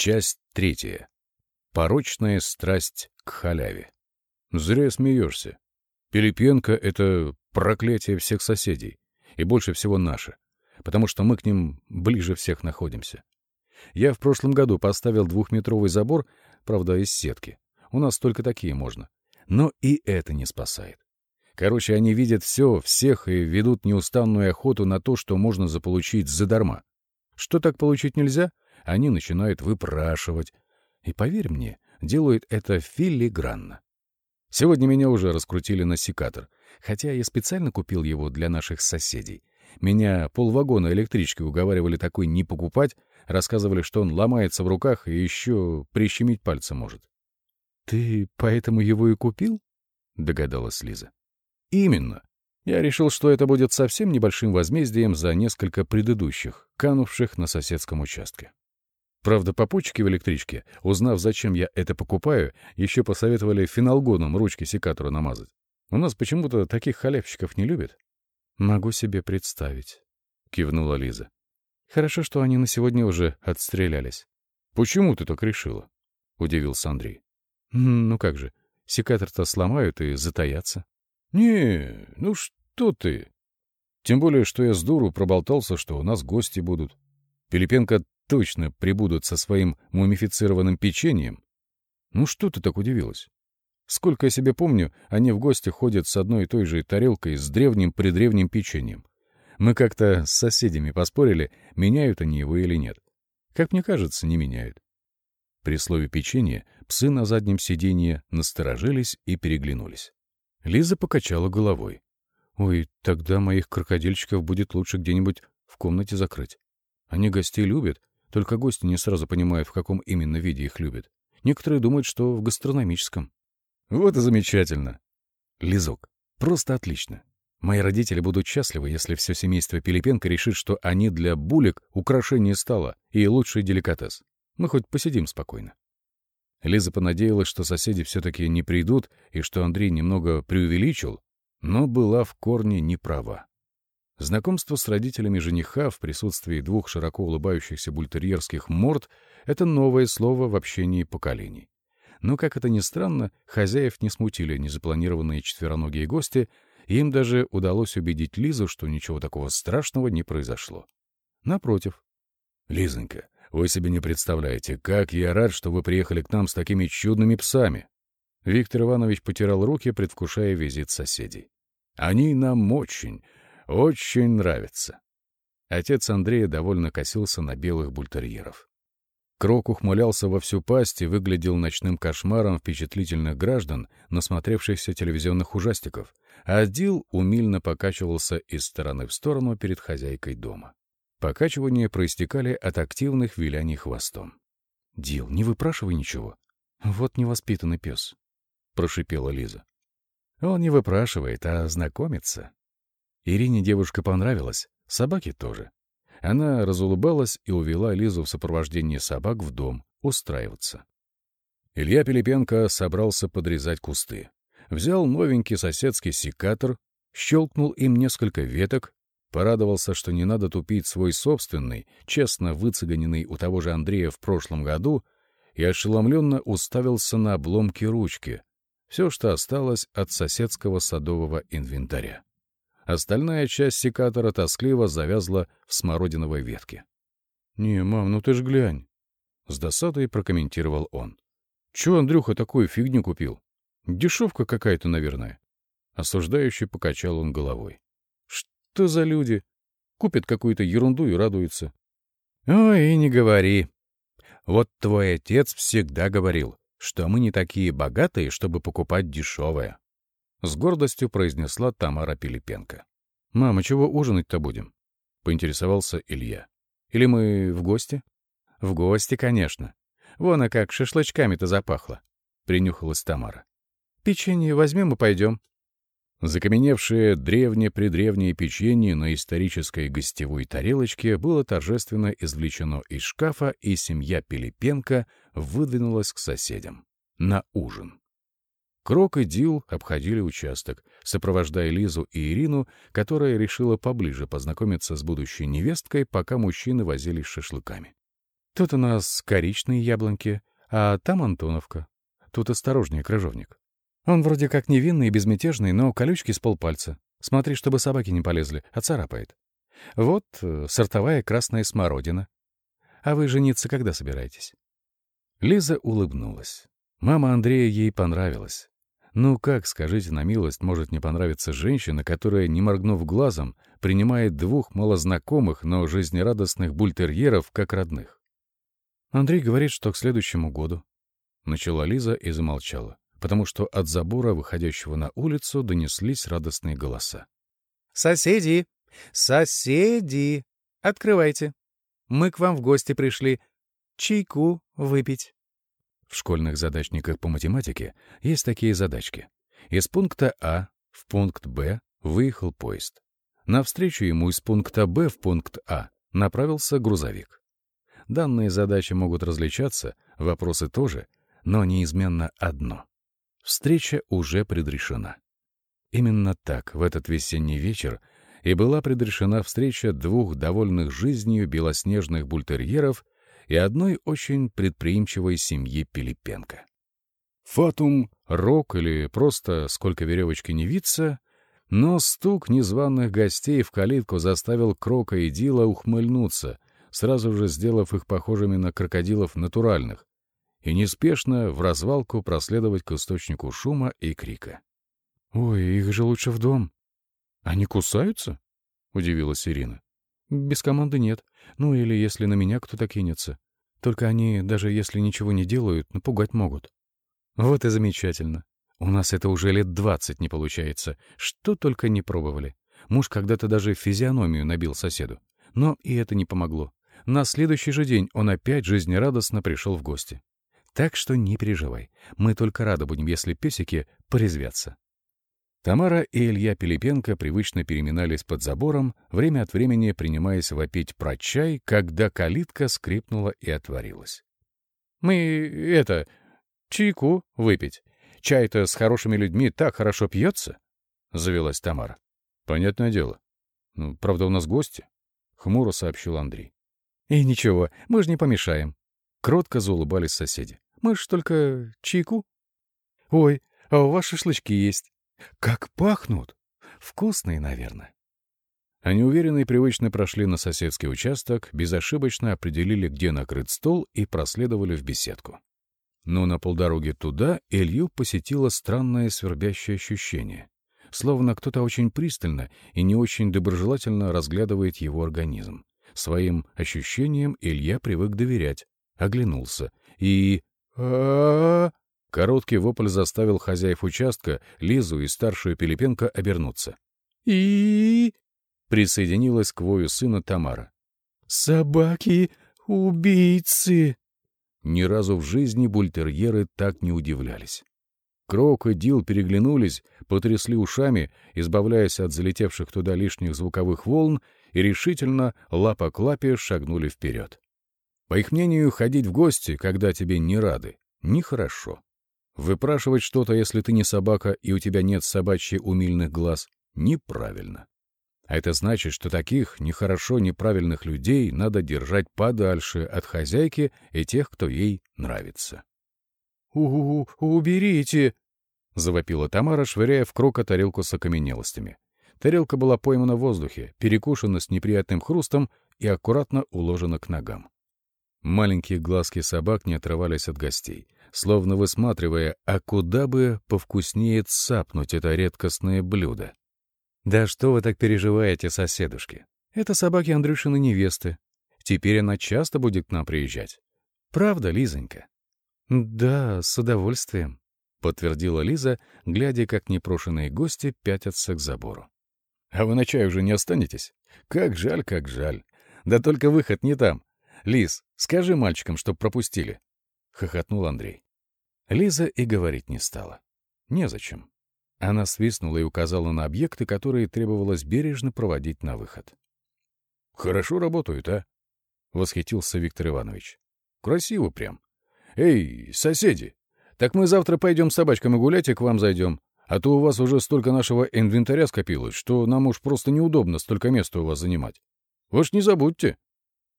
Часть третья. Порочная страсть к халяве. Зря смеешься. Пилипенко — это проклятие всех соседей, и больше всего наше, потому что мы к ним ближе всех находимся. Я в прошлом году поставил двухметровый забор, правда, из сетки. У нас только такие можно. Но и это не спасает. Короче, они видят все, всех и ведут неустанную охоту на то, что можно заполучить задарма. Что так получить нельзя, они начинают выпрашивать. И, поверь мне, делают это филигранно. Сегодня меня уже раскрутили на секатор, хотя я специально купил его для наших соседей. Меня полвагона электрички уговаривали такой не покупать, рассказывали, что он ломается в руках и еще прищемить пальцы может. — Ты поэтому его и купил? — догадалась Лиза. — Именно. Я решил, что это будет совсем небольшим возмездием за несколько предыдущих, канувших на соседском участке. Правда, попутчики в электричке, узнав, зачем я это покупаю, еще посоветовали феналгоном ручки секатора намазать. У нас почему-то таких халявщиков не любят. — Могу себе представить, — кивнула Лиза. — Хорошо, что они на сегодня уже отстрелялись. — Почему ты так решила? — удивился Андрей. — Ну как же, секатор-то сломают и затаятся. — Не, ну что ты. Тем более, что я с дуру проболтался, что у нас гости будут. Пилипенко точно прибудут со своим мумифицированным печеньем. Ну что ты так удивилась? Сколько я себе помню, они в гости ходят с одной и той же тарелкой с древним-предревним печеньем. Мы как-то с соседями поспорили, меняют они его или нет. Как мне кажется, не меняют. При слове «печенье» псы на заднем сиденье насторожились и переглянулись. Лиза покачала головой. «Ой, тогда моих крокодильчиков будет лучше где-нибудь в комнате закрыть. Они гостей любят, только гости не сразу понимают, в каком именно виде их любят. Некоторые думают, что в гастрономическом. Вот и замечательно. Лизок. Просто отлично. Мои родители будут счастливы, если все семейство Пилипенко решит, что они для булек украшение стола и лучший деликатес. Мы хоть посидим спокойно. Лиза понадеялась, что соседи все-таки не придут и что Андрей немного преувеличил, но была в корне неправа. Знакомство с родителями жениха в присутствии двух широко улыбающихся бультерьерских морд — это новое слово в общении поколений. Но, как это ни странно, хозяев не смутили незапланированные четвероногие гости, и им даже удалось убедить Лизу, что ничего такого страшного не произошло. Напротив. «Лизонька, вы себе не представляете, как я рад, что вы приехали к нам с такими чудными псами!» Виктор Иванович потирал руки, предвкушая визит соседей. «Они нам очень, очень нравится. Отец Андрея довольно косился на белых бультерьеров. Крок ухмылялся во всю пасть и выглядел ночным кошмаром впечатлительных граждан, насмотревшихся телевизионных ужастиков, а Дил умильно покачивался из стороны в сторону перед хозяйкой дома. Покачивания проистекали от активных виляний хвостом. — Дил, не выпрашивай ничего. Вот невоспитанный пес, — прошипела Лиза. — Он не выпрашивает, а знакомится, Ирине девушка понравилась, собаки тоже. Она разулыбалась и увела Лизу в сопровождении собак в дом устраиваться. Илья Пилипенко собрался подрезать кусты. Взял новенький соседский секатор, щелкнул им несколько веток, порадовался, что не надо тупить свой собственный, честно выцеганенный у того же Андрея в прошлом году, и ошеломленно уставился на обломки ручки, все, что осталось от соседского садового инвентаря. Остальная часть секатора тоскливо завязла в смородиновой ветке. — Не, мам, ну ты ж глянь. С досадой прокомментировал он. — Чего Андрюха такую фигню купил? Дешевка какая-то, наверное. Осуждающий покачал он головой. — Что за люди? Купят какую-то ерунду и радуются. — Ой, не говори. Вот твой отец всегда говорил, что мы не такие богатые, чтобы покупать дешевое. — с гордостью произнесла Тамара Пилипенко. «Мама, чего ужинать-то будем?» — поинтересовался Илья. «Или мы в гости?» «В гости, конечно. Вон, а как шашлычками-то запахло», — принюхалась Тамара. «Печенье возьмем и пойдем». Закаменевшее древнее-предревнее печенье на исторической гостевой тарелочке было торжественно извлечено из шкафа, и семья Пилипенко выдвинулась к соседям. На ужин. Крок и Дил обходили участок, сопровождая Лизу и Ирину, которая решила поближе познакомиться с будущей невесткой, пока мужчины возились шашлыками. Тут у нас коричные яблоньки, а там Антоновка. Тут осторожнее, крыжовник. Он вроде как невинный и безмятежный, но колючки с полпальца. Смотри, чтобы собаки не полезли, а царапает. Вот э, сортовая красная смородина. А вы жениться когда собираетесь? Лиза улыбнулась. Мама Андрея ей понравилась. Ну как, скажите на милость, может не понравиться женщина, которая, не моргнув глазом, принимает двух малознакомых, но жизнерадостных бультерьеров как родных? Андрей говорит, что к следующему году. Начала Лиза и замолчала, потому что от забора, выходящего на улицу, донеслись радостные голоса. «Соседи! Соседи! Открывайте! Мы к вам в гости пришли. Чайку выпить». В школьных задачниках по математике есть такие задачки. Из пункта А в пункт Б выехал поезд. Навстречу ему из пункта Б в пункт А направился грузовик. Данные задачи могут различаться, вопросы тоже, но неизменно одно. Встреча уже предрешена. Именно так в этот весенний вечер и была предрешена встреча двух довольных жизнью белоснежных бультерьеров и одной очень предприимчивой семьи Пилипенко. Фатум, рок или просто сколько веревочки не виться, но стук незваных гостей в калитку заставил Крока и Дила ухмыльнуться, сразу же сделав их похожими на крокодилов натуральных, и неспешно в развалку проследовать к источнику шума и крика. «Ой, их же лучше в дом. Они кусаются?» — удивилась Ирина. «Без команды нет. Ну или если на меня кто-то кинется. Только они, даже если ничего не делают, напугать могут». «Вот и замечательно. У нас это уже лет двадцать не получается. Что только не пробовали. Муж когда-то даже физиономию набил соседу. Но и это не помогло. На следующий же день он опять жизнерадостно пришел в гости. Так что не переживай. Мы только рады будем, если песики порезвятся. Тамара и Илья Пилипенко привычно переминались под забором, время от времени принимаясь вопить про чай, когда калитка скрипнула и отворилась. «Мы, это, чайку выпить. Чай-то с хорошими людьми так хорошо пьется?» — завелась Тамара. «Понятное дело. Ну, правда, у нас гости», — хмуро сообщил Андрей. «И ничего, мы же не помешаем». Кротко заулыбались соседи. «Мы ж только чайку». «Ой, а у вас шашлычки есть. Как пахнут! Вкусные, наверное». Они уверенно и привычно прошли на соседский участок, безошибочно определили, где накрыт стол, и проследовали в беседку. Но на полдороге туда Илью посетило странное свербящее ощущение, словно кто-то очень пристально и не очень доброжелательно разглядывает его организм. Своим ощущениям Илья привык доверять, оглянулся и... а Короткий вопль заставил хозяев участка, Лизу и старшую Пилипенко обернуться. и присоединилась к вою сына Тамара. «Собаки-убийцы!» Ни разу в жизни бультерьеры так не удивлялись. Крок и Дил переглянулись, потрясли ушами, избавляясь от залетевших туда лишних звуковых волн, и решительно, лапа к лапе, шагнули вперед. По их мнению, ходить в гости, когда тебе не рады, нехорошо. Выпрашивать что-то, если ты не собака и у тебя нет собачьих умильных глаз, неправильно. А это значит, что таких нехорошо неправильных людей надо держать подальше от хозяйки и тех, кто ей нравится. «У, -у уберите!» — завопила Тамара, швыряя в крока тарелку с окаменелостями. Тарелка была поймана в воздухе, перекушена с неприятным хрустом и аккуратно уложена к ногам. Маленькие глазки собак не отрывались от гостей — словно высматривая, а куда бы повкуснее цапнуть это редкостное блюдо. «Да что вы так переживаете, соседушки? Это собаки Андрюшины невесты. Теперь она часто будет к нам приезжать. Правда, Лизонька?» «Да, с удовольствием», — подтвердила Лиза, глядя, как непрошенные гости пятятся к забору. «А вы на чай уже не останетесь? Как жаль, как жаль. Да только выход не там. Лиз, скажи мальчикам, чтоб пропустили хохотнул Андрей. Лиза и говорить не стала. Незачем. Она свистнула и указала на объекты, которые требовалось бережно проводить на выход. «Хорошо работают, а?» — восхитился Виктор Иванович. «Красиво прям. Эй, соседи, так мы завтра пойдем с собачками гулять и к вам зайдем. А то у вас уже столько нашего инвентаря скопилось, что нам уж просто неудобно столько места у вас занимать. Вы ж не забудьте».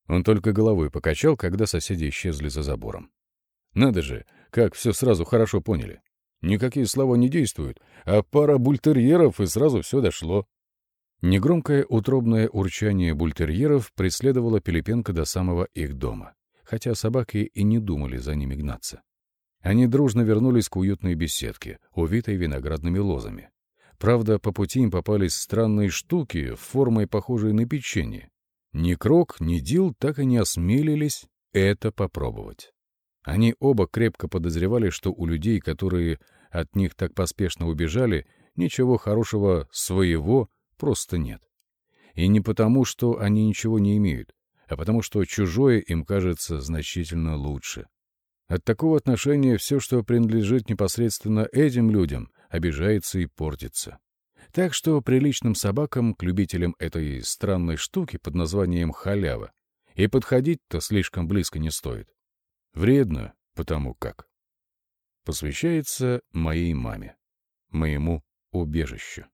Он только головой покачал, когда соседи исчезли за забором. Надо же, как все сразу хорошо поняли. Никакие слова не действуют, а пара бультерьеров, и сразу все дошло. Негромкое утробное урчание бультерьеров преследовало Пилипенко до самого их дома, хотя собаки и не думали за ними гнаться. Они дружно вернулись к уютной беседке, увитой виноградными лозами. Правда, по пути им попались странные штуки, формой похожие на печенье. Ни Крок, ни Дил так и не осмелились это попробовать. Они оба крепко подозревали, что у людей, которые от них так поспешно убежали, ничего хорошего своего просто нет. И не потому, что они ничего не имеют, а потому что чужое им кажется значительно лучше. От такого отношения все, что принадлежит непосредственно этим людям, обижается и портится. Так что приличным собакам, к любителям этой странной штуки под названием халява, и подходить-то слишком близко не стоит. Вредно, потому как. Посвящается моей маме, моему убежищу.